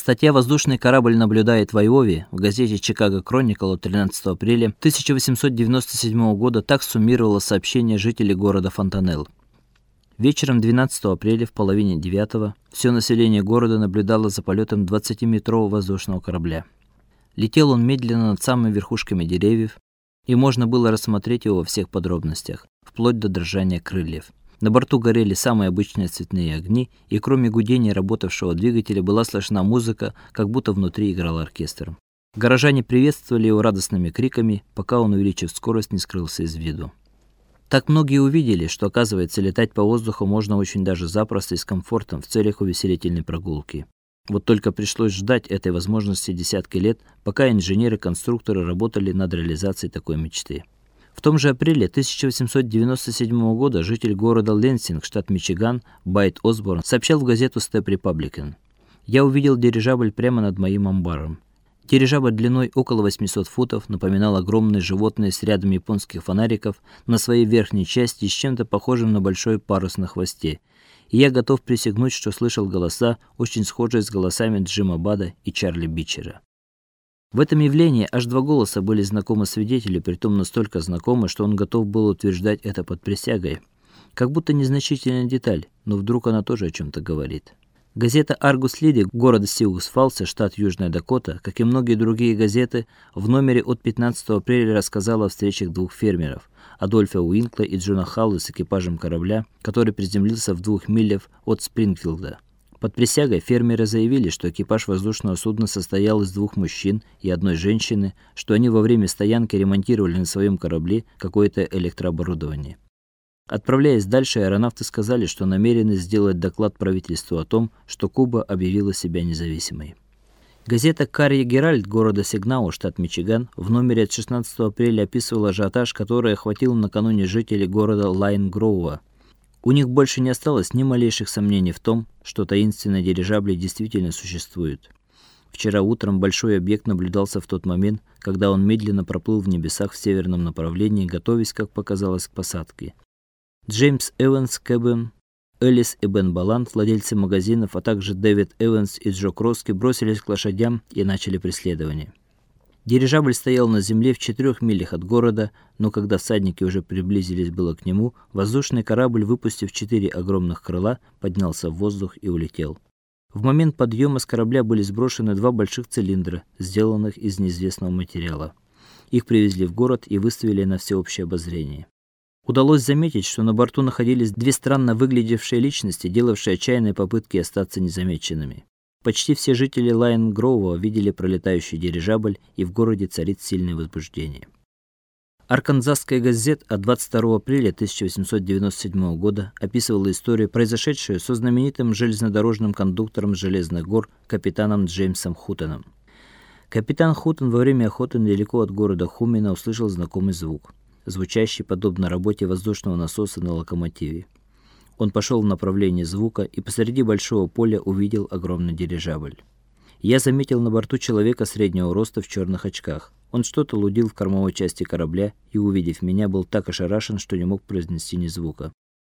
Статья «Воздушный корабль наблюдает в Айове» в газете «Чикаго Кроникл» от 13 апреля 1897 года так суммировала сообщения жителей города Фонтанелл. Вечером 12 апреля в половине девятого все население города наблюдало за полетом 20-метрового воздушного корабля. Летел он медленно над самыми верхушками деревьев, и можно было рассмотреть его во всех подробностях, вплоть до дрожания крыльев. На борту горели самые обычные цветные огни, и кроме гудения работавшего двигателя была слышна музыка, как будто внутри играл оркестр. Горожане приветствовали его радостными криками, пока он, увеличив скорость, не скрылся из виду. Так многие увидели, что оказывается летать по воздуху можно очень даже запросто и с комфортом в целях увеселительной прогулки. Вот только пришлось ждать этой возможности десятки лет, пока инженеры-конструкторы работали над реализацией такой мечты. В том же апреле 1897 года житель города Ленсинг, штат Мичиган, Байт Осборн, сообщал в газету Step Republican: "Я увидел дирижабль прямо над моим амбаром. Дирижабль длиной около 800 футов напоминал огромное животное с рядом японских фонариков на своей верхней части с чем-то похожим на большой парус на хвосте. И я готов присягнуть, что слышал голоса, очень схожие с голосами Джима Бада и Чарли Бичера. В этом явлении аж два голоса были знакомы свидетелю, притом настолько знакомы, что он готов был утверждать это под присягой. Как будто незначительная деталь, но вдруг она тоже о чем то говорит. Газета Argus Lady города Сиус-Фалса, штат Южная Дакота, как и многие другие газеты, в номере от 15 апреля рассказала о встречах двух фермеров: Адольфа Уинкла и Джона Халла с экипажем корабля, который приземлился в двух милях от Спрингфилда. Под присягой фермеры заявили, что экипаж воздушного судна состоял из двух мужчин и одной женщины, что они во время стоянки ремонтировали на своем корабле какое-то электрооборудование. Отправляясь дальше, аэронавты сказали, что намерены сделать доклад правительству о том, что Куба объявила себя независимой. Газета Курьер Геральд города Сагинау, штат Мичиган, в номере от 16 апреля описывала ажиотаж, который охватил накануне жителей города Лайн-Гроува, у них больше не осталось ни малейших сомнений в том, что таинственные дирижабли действительно существуют. Вчера утром большой объект наблюдался в тот момент, когда он медленно проплыл в небесах в северном направлении, готовясь, как показалось, к посадке. Джеймс Эванс Кэбен, Элис и Бен Балант, владельцы магазинов, а также Дэвид Эванс и Джо Кроски бросились к лошадям и начали преследование. Дирижабль стоял на земле в четырех милях от города, но когда всадники уже приблизились было к нему, воздушный корабль, выпустив четыре огромных крыла, поднялся в воздух и улетел. В момент подъема с корабля были сброшены два больших цилиндра, сделанных из неизвестного материала. Их привезли в город и выставили на всеобщее обозрение. Удалось заметить, что на борту находились две странно выглядевшие личности, делавшие отчаянные попытки остаться незамеченными. Почти все жители Лайн-Гроува видели пролетающий дирижабль, и в городе царит сильное возбуждение. Арканзасская газета от 22 апреля 1897 года описывала историю, произошедшую со знаменитым железнодорожным кондуктором Железных гор капитаном Джеймсом Хутоном. Капитан Хутон во время охоты недалеко от города Хумина услышал знакомый звук, звучащий подобно работе воздушного насоса на локомотиве. Он пошел в направлении звука и посреди большого поля увидел огромный дирижабль. Я заметил на борту человека среднего роста в черных очках. Он что-то лудил в кормовой части корабля и, увидев меня, был так ошарашен, что не мог произнести ни звука.